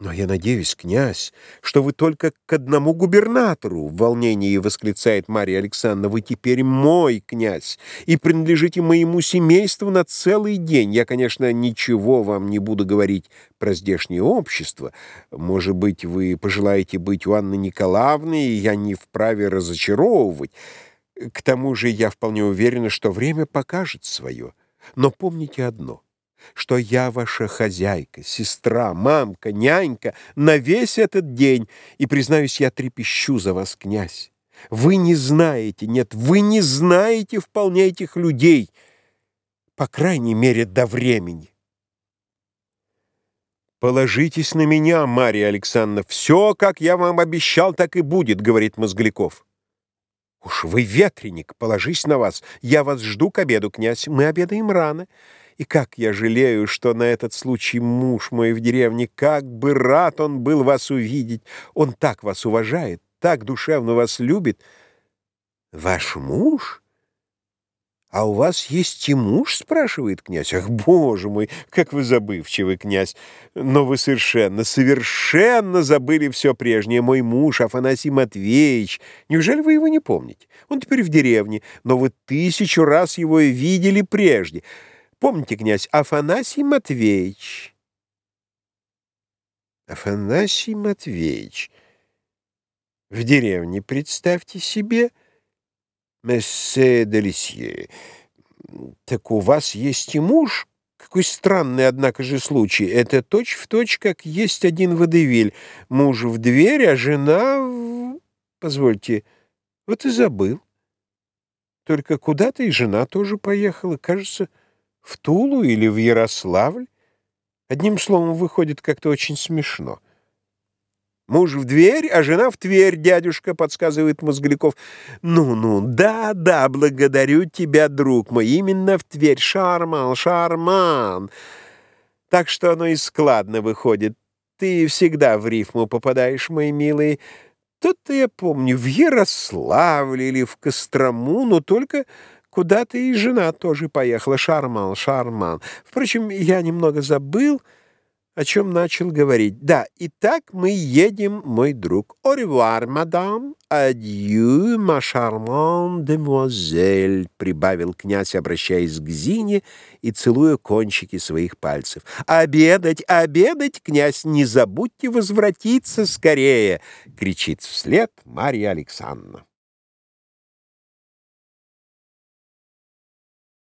«Но я надеюсь, князь, что вы только к одному губернатору!» В волнении восклицает Марья Александровна. «Вы теперь мой князь и принадлежите моему семейству на целый день. Я, конечно, ничего вам не буду говорить про здешнее общество. Может быть, вы пожелаете быть у Анны Николаевны, и я не вправе разочаровывать. К тому же я вполне уверена, что время покажет свое. Но помните одно — что я ваша хозяйка, сестра, мамка, нянька на весь этот день, и, признаюсь, я трепещу за вас, князь. Вы не знаете, нет, вы не знаете вполне этих людей, по крайней мере, до времени. «Положитесь на меня, Мария Александровна, все, как я вам обещал, так и будет», — говорит Мозгляков. «Уж вы ветреник, положись на вас. Я вас жду к обеду, князь. Мы обедаем рано». И как я жалею, что на этот случай муж мой в деревне, как бы рад он был вас увидеть. Он так вас уважает, так душевно вас любит. Ваш муж? А у вас есть и муж, спрашивает князь. Ах, боже мой, как вы забывчивый, князь. Но вы совершенно, совершенно забыли все прежнее. Мой муж, Афанасий Матвеевич. Неужели вы его не помните? Он теперь в деревне, но вы тысячу раз его видели прежде. Помните, князь, Афанасий Матвеевич. Афанасий Матвеевич. В деревне, представьте себе, мессе Делисье. Так у вас есть и муж? Какой странный, однако же, случай. Это точь-в-точь, точь, как есть один водевиль. Муж в дверь, а жена в... Позвольте, вот и забыл. Только куда-то и жена тоже поехала, кажется, в Тулу или в Ярославль? Одним словом, выходит как-то очень смешно. «Муж в дверь, а жена в Тверь, дядюшка», — подсказывает Мозгляков. «Ну-ну, да-да, благодарю тебя, друг мой, именно в Тверь. Шарман, шарман!» Так что оно и складно выходит. Ты всегда в рифму попадаешь, мой милый. Тут-то я помню, в Ярославле или в Кострому, но только Куда-то и жена тоже поехала. Шарман, Шарман. Впрочем, я немного забыл, о чем начал говорить. Да, итак, мы едем, мой друг. Au мадам. Адью, ма шарман демуазель, прибавил князь, обращаясь к Зине и целуя кончики своих пальцев. Обедать, обедать, князь, не забудьте возвратиться скорее, кричит вслед Марья Александровна.